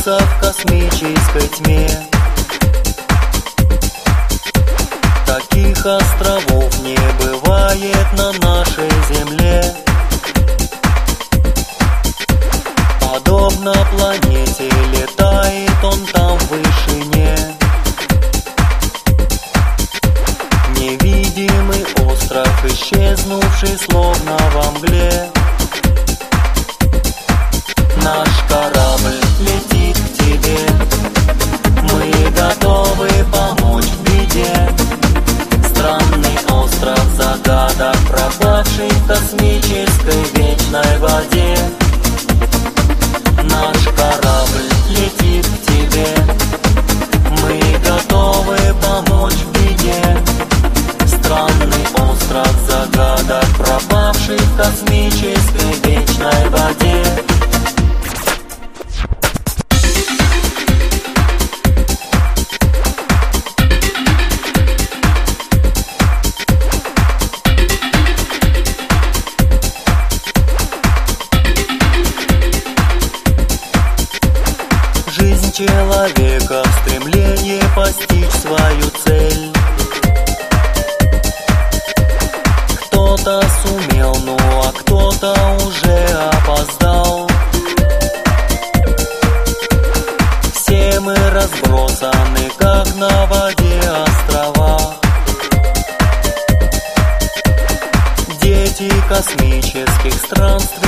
терялся в космической тьме. Таких островов не бывает на нас загадок Пропавший в космической вечной воде. Наш человека в стремлении постичь свою цель. Кто-то сумел, ну а кто-то уже опоздал. Все мы разбросаны, как на воде острова. Дети космических странствий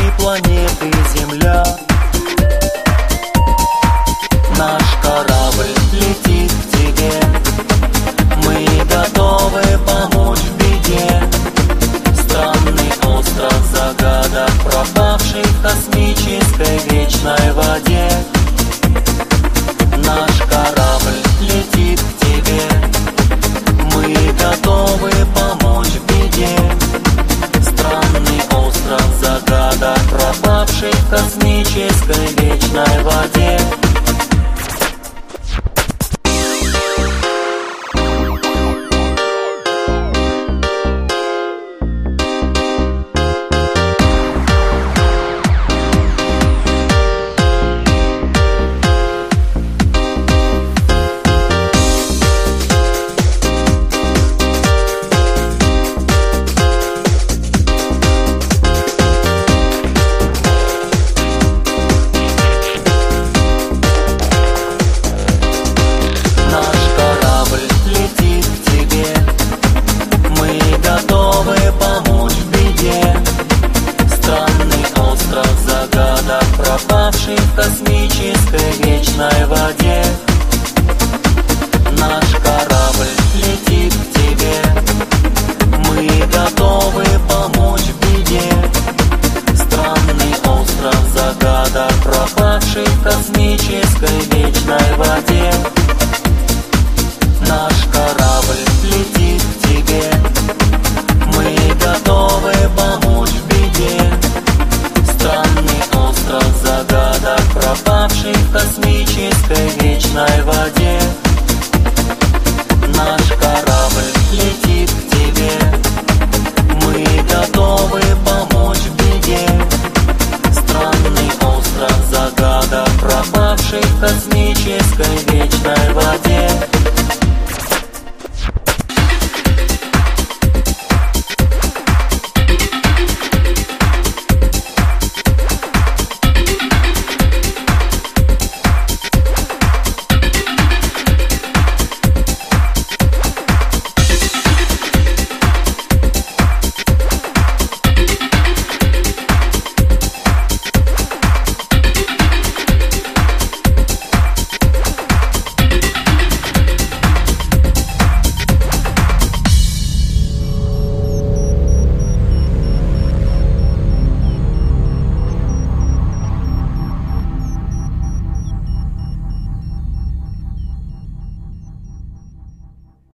наш корабль летит к тебе. Мы готовы помочь в беде. Странный остров загадок, пропавший в космической вечной воде. Наш корабль летит к тебе. Мы готовы помочь в беде. Странный остров загадок, пропавший в космической вечной воде. пропавших космических